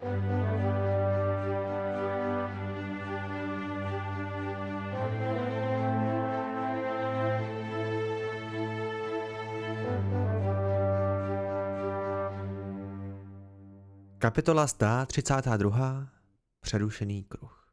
Kapitola 132. Přerušený kruh.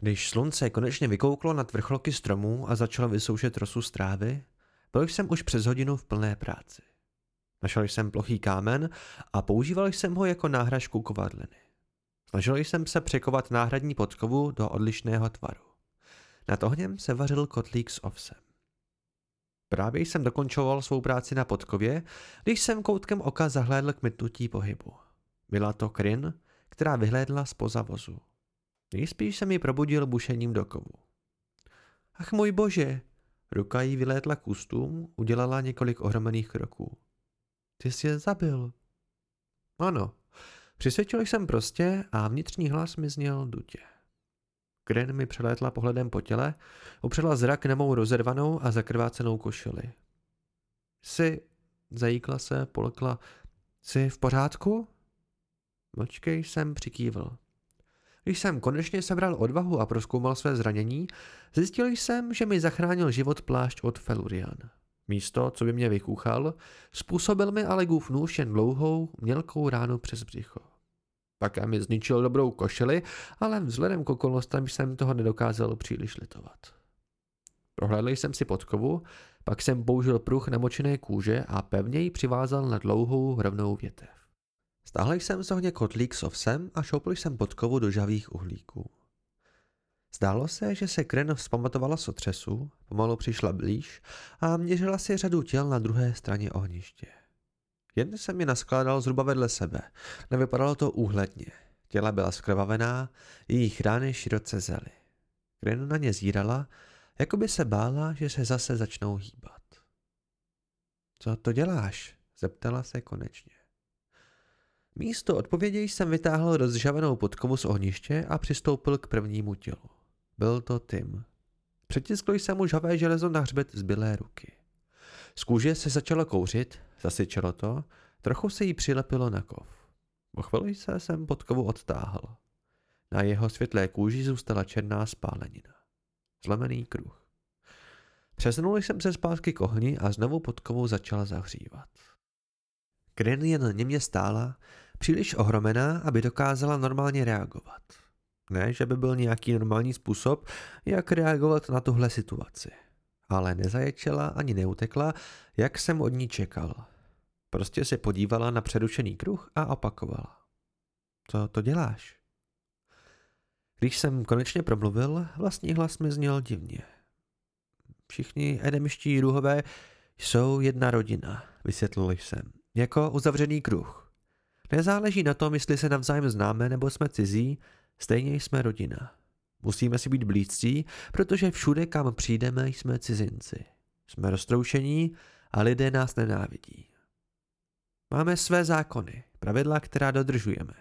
Když slunce konečně vykouklo nad vrcholky stromů a začalo vysoušet rosu strávy, byl jsem už přes hodinu v plné práci. Našel jsem plochý kámen a používal jsem ho jako náhražku kovadliny. Snažil jsem se překovat náhradní podkovu do odlišného tvaru. Nad ohněm se vařil kotlík s ovsem. Právě jsem dokončoval svou práci na podkově, když jsem koutkem oka zahlédl k mytnutí pohybu. Byla to Kryn, která vyhlédla z pozavozu. Nejspíš se mi probudil bušením do kovu. Ach můj bože, ruka jí vylétla k ústům, udělala několik ohromených kroků. Ty jsi je zabil. Ano, přisvědčil jsem prostě a vnitřní hlas mi zněl dutě. Kren mi přelétla pohledem po těle, upřela zrak na mou rozervanou a zakrvácenou košili. Jsi, zajíkla se, polkla, jsi v pořádku? Mlčkej jsem přikývl. Když jsem konečně sebral odvahu a proskoumal své zranění, zjistil jsem, že mi zachránil život plášť od Felurian. Místo, co by mě vykuchal, způsobil mi ale gův nůž jen dlouhou, mělkou ránu přes břicho. Také mi zničil dobrou košeli, ale vzhledem k okolnostem jsem toho nedokázal příliš litovat. Prohlédl jsem si podkovu, pak jsem použil pruh namočené kůže a pevně ji přivázal na dlouhou rovnou větev. Stáhl jsem z ohně kotlík s ovsem a šoupl jsem podkovu do žavých uhlíků. Zdálo se, že se Kren vzpamatovala z otřesu, pomalu přišla blíž a měřila si řadu těl na druhé straně ohniště. Jen jsem je naskládal zhruba vedle sebe. Nevypadalo to úhledně. Těla byla skrvavená, jejich rány široce zely. Kren na ně zírala, jako by se bála, že se zase začnou hýbat. Co to děláš? zeptala se konečně. Místo odpovědi jsem vytáhl rozžavenou podkovu z ohniště a přistoupil k prvnímu tělu. Byl to Tim. Přetiskl jsem mu žavé železo na hřbet zbylé ruky. Z kůže se začalo kouřit, zasyčelo to, trochu se jí přilepilo na kov. Po chvíli se jsem podkovu odtáhl. Na jeho světlé kůži zůstala černá spálenina. Zlomený kruh. Přesunul jsem se zpátky k ohni a znovu podkovou začala zahřívat. Kryn jen němě stála, příliš ohromená, aby dokázala normálně reagovat. Ne, že by byl nějaký normální způsob, jak reagovat na tuhle situaci ale nezaječela ani neutekla, jak jsem od ní čekal. Prostě se podívala na přerušený kruh a opakovala. Co to děláš? Když jsem konečně promluvil, vlastní hlas mi zněl divně. Všichni edemští ruhové jsou jedna rodina, vysvětlil jsem. Jako uzavřený kruh. Nezáleží na tom, jestli se navzájem známe nebo jsme cizí, stejně jsme rodina. Musíme si být blízcí, protože všude, kam přijdeme, jsme cizinci. Jsme roztroušení a lidé nás nenávidí. Máme své zákony, pravidla, která dodržujeme.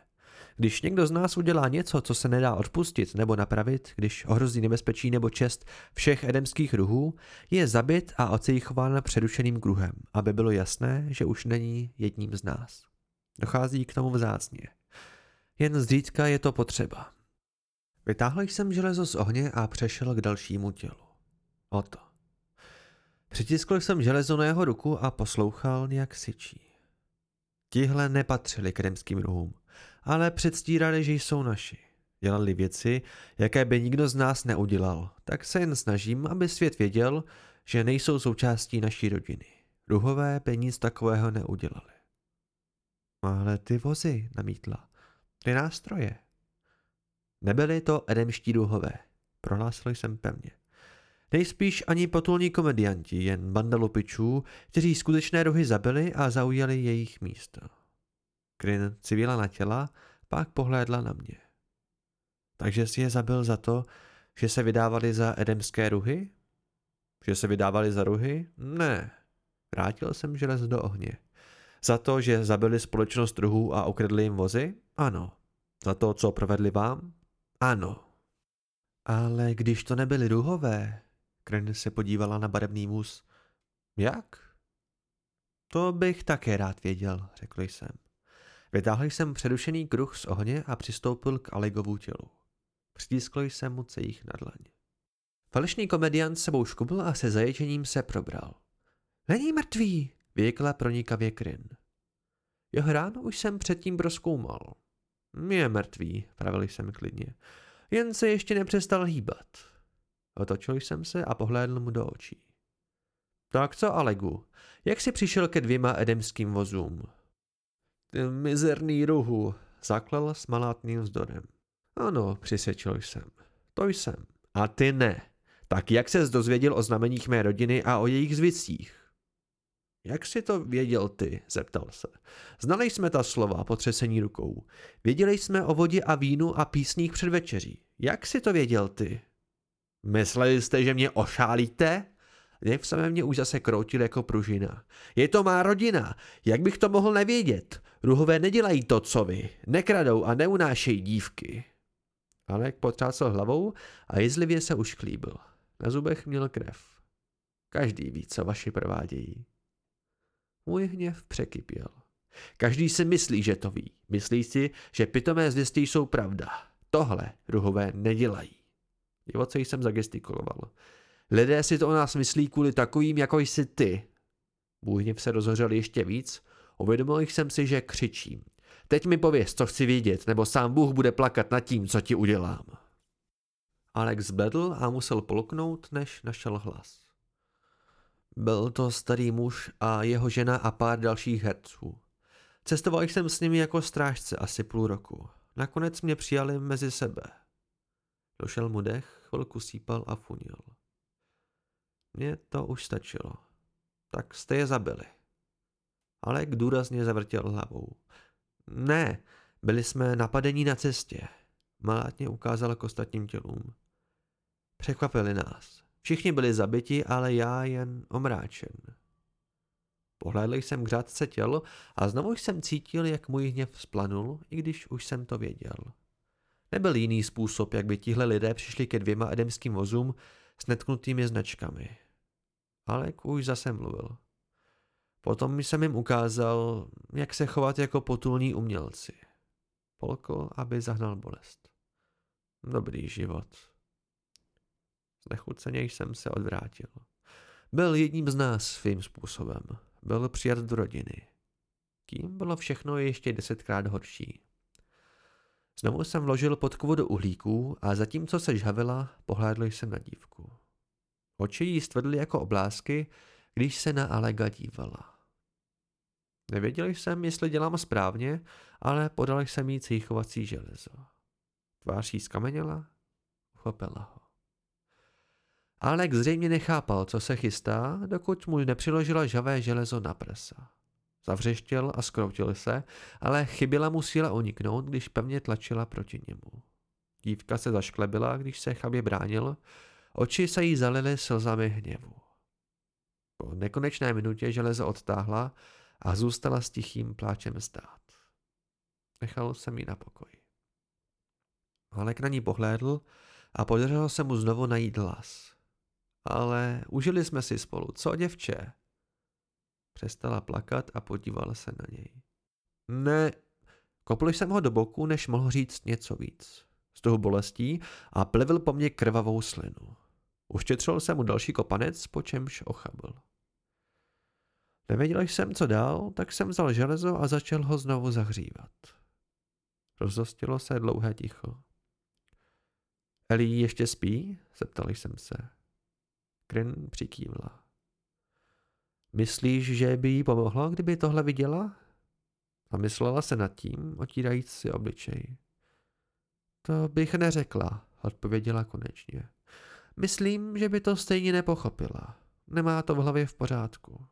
Když někdo z nás udělá něco, co se nedá odpustit nebo napravit, když ohrozí nebezpečí nebo čest všech edemských ruhů, je zabit a ocejchován přerušeným kruhem, aby bylo jasné, že už není jedním z nás. Dochází k tomu vzácně. Jen zřídka je to potřeba. Vytáhl jsem železo z ohně a přešel k dalšímu tělu. O to. Přitiskl jsem železo na jeho ruku a poslouchal, jak syčí. Tihle nepatřili kremským ruhům, ale předstírali, že jsou naši. Dělali věci, jaké by nikdo z nás neudělal, tak se jen snažím, aby svět věděl, že nejsou součástí naší rodiny. Ruhové by nic takového neudělali. Ale ty vozy, namítla. Ty nástroje, Nebyli to edemští duhové, prohlásil jsem pevně. Nejspíš ani potulní komedianti, jen banda lupičů, kteří skutečné rohy zabili a zaujali jejich místo. Kryn civila na těla, pak pohlédla na mě. Takže si je zabil za to, že se vydávali za edemské ruhy? Že se vydávali za ruhy? Ne. Vrátil jsem želez do ohně. Za to, že zabili společnost ruhů a ukradli jim vozy? Ano. Za to, co provedli vám? Ano. Ale když to nebyly duhové, Kren se podívala na barevný mus. Jak? To bych také rád věděl, řekl jsem. Vytáhl jsem předušený kruh z ohně a přistoupil k Alegovu tělu. Přitiskl jsem mu cejich na dlaň. Falešný komediant sebou škubl a se zaječením se probral. Není mrtvý, vyjekla pronikavě Kryn. Jeho ráno už jsem předtím proskoumal. Je mrtvý, pravil jsem klidně. Jen se ještě nepřestal hýbat. Otočil jsem se a pohlédl mu do očí. Tak co, Alegu, jak jsi přišel ke dvěma edemským vozům? Ty mizerný ruhu, zaklal s malátným vzdorem. Ano, přisvědčil jsem. To jsem. A ty ne. Tak jak ses dozvěděl o znameních mé rodiny a o jejich zvicích? Jak si to věděl ty? zeptal se. Znali jsme ta slova potřesení rukou. Věděli jsme o vodě a vínu a písních před večeří. Jak si to věděl ty? Mysleli jste, že mě ošálíte? Hněv se mě už zase kroutil jako pružina. Je to má rodina, jak bych to mohl nevědět? Ruhové nedělají to, co vy. Nekradou a neunášejí dívky. Alek potřásl hlavou a jizlivě se už klíbil. Na zubech měl krev. Každý ví, co vaši provádějí. Můj hněv překypěl. Každý si myslí, že to ví. Myslí si, že pitomé zvěstí jsou pravda. Tohle ruhové nedělají. Divoce jsem zagestikuloval. Lidé si to o nás myslí kvůli takovým, jako jsi ty. Můj hněv se rozhořel ještě víc, uvědomil jsem si, že křičím. Teď mi pověz, co chci vědět, nebo sám Bůh bude plakat nad tím, co ti udělám. Alex bledl a musel polknout, než našel hlas. Byl to starý muž a jeho žena a pár dalších herců. Cestoval jsem s nimi jako strážce asi půl roku. Nakonec mě přijali mezi sebe. Došel mu dech, chvilku sípal a funil. Mně to už stačilo. Tak jste je zabili. Alek důrazně zavrtěl hlavou. Ne, byli jsme napadení na cestě. Malátně ukázal k ostatním tělům. Překvapili nás. Všichni byli zabiti, ale já jen omráčen. Pohlédl jsem k řádce těl a znovu jsem cítil, jak můj hněv splanul, i když už jsem to věděl. Nebyl jiný způsob, jak by tihle lidé přišli ke dvěma edemským vozům s netknutými značkami. Alek už zase mluvil. Potom jsem jim ukázal, jak se chovat jako potulní umělci. Polkl, aby zahnal bolest. Dobrý život. Znechuceně jsem se odvrátil. Byl jedním z nás svým způsobem. Byl přijat do rodiny. Kým bylo všechno ještě desetkrát horší. Znovu jsem vložil podkovu do uhlíků a zatímco se žhavila, pohlédl jsem na dívku. Oči jí stvrdly jako oblásky, když se na Alega dívala. Nevěděl jsem, jestli dělám správně, ale podal jsem jí cíchovací železo. Tvář jí skameněla, uchopila ho. Alex zřejmě nechápal, co se chystá, dokud mu nepřiložila žavé železo na prsa. Zavřeštěl a skroutil se, ale chyběla mu síla uniknout, když pevně tlačila proti němu. Dívka se zašklebila, když se chabě bránil, oči se jí zalily slzami hněvu. Po nekonečné minutě železo odtáhla a zůstala s tichým pláčem stát. Nechal jsem ji na pokoji. Alek na ní pohlédl a podařilo se mu znovu najít hlas. Ale užili jsme si spolu, co děvče? Přestala plakat a podívala se na něj. Ne, kopl jsem ho do boku, než mohl říct něco víc. Z toho bolestí a plevil po mně krvavou slinu. Uštětřil jsem mu další kopanec, po čemž ochabl. Nevěděl jsem, co dál, tak jsem vzal železo a začal ho znovu zahřívat. Rozostilo se dlouhé ticho. Eli ještě spí? Zeptal jsem se. Kryn přikývla. Myslíš, že by jí pomohlo, kdyby tohle viděla? Zamyslela se nad tím, otírajíc si obličej. To bych neřekla, odpověděla konečně. Myslím, že by to stejně nepochopila. Nemá to v hlavě v pořádku.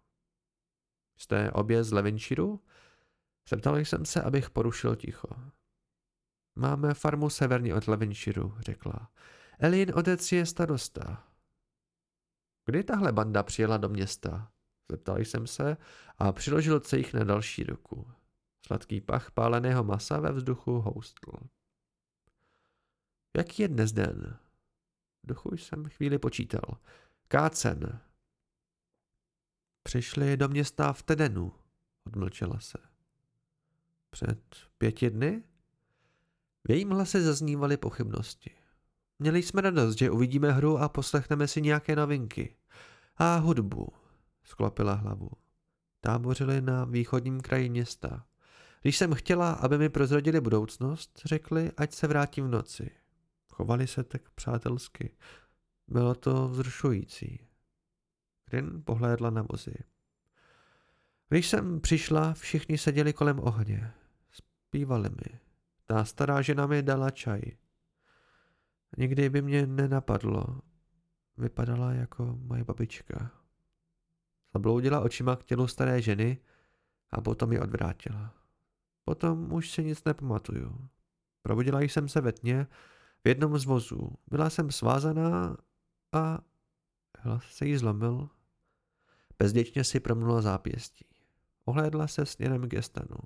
Jste obě z Levinširu? Zeptal jsem se, abych porušil ticho. Máme farmu severně od Levinširu, řekla. Elin otec je starosta. Kdy tahle banda přijela do města? Zeptal jsem se a přiložil cejch na další ruku. Sladký pach páleného masa ve vzduchu houstl. Jaký je dnes den? V duchu jsem chvíli počítal. Kácen. Přišli do města v Tedenu, odmlčela se. Před pěti dny? V jejím hlase zaznívaly pochybnosti. Měli jsme radost, že uvidíme hru a poslechneme si nějaké novinky. A hudbu, sklopila hlavu. Tábořili na východním kraji města. Když jsem chtěla, aby mi prozradili budoucnost, řekli, ať se vrátím v noci. Chovali se tak přátelsky. Bylo to vzrušující. Kryn pohlédla na vozy. Když jsem přišla, všichni seděli kolem ohně. Zpívali mi. Ta stará žena mi dala čaj. Nikdy by mě nenapadlo. Vypadala jako moje babička. Zabloudila očima k tělu staré ženy a potom ji odvrátila. Potom už si nic nepamatuju. Probudila jsem se ve tně v jednom z vozů. Byla jsem svázaná a hlas se jí zlomil. Bezděčně si promnula zápěstí. Ohlédla se směrem k Estanu.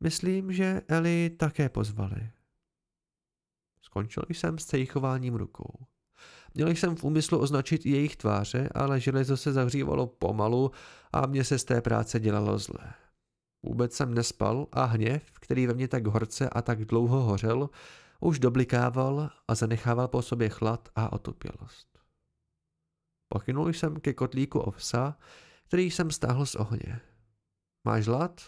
Myslím, že Eli také pozvali. Skončil jsem s cejchováním rukou. Měl jsem v úmyslu označit i jejich tváře, ale železo se zahřívalo pomalu a mně se z té práce dělalo zlé. Vůbec jsem nespal a hněv, který ve mně tak horce a tak dlouho hořel, už doblikával a zanechával po sobě chlad a otupělost. Pochynul jsem ke kotlíku ovsa, který jsem stáhl z ohně. Máš hlad?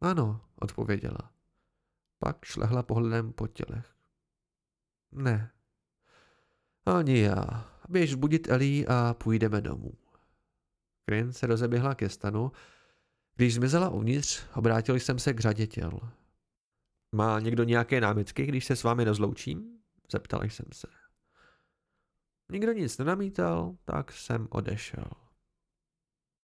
Ano, odpověděla. Pak šlehla pohledem po tělech. Ne. Ani já. Běž budit Elí a půjdeme domů. Kryn se rozeběhla ke stanu. Když zmizela uvnitř, obrátil jsem se k řadě těl. Má někdo nějaké námitky, když se s vámi rozloučím? Zeptal jsem se. Nikdo nic nenamítal, tak jsem odešel.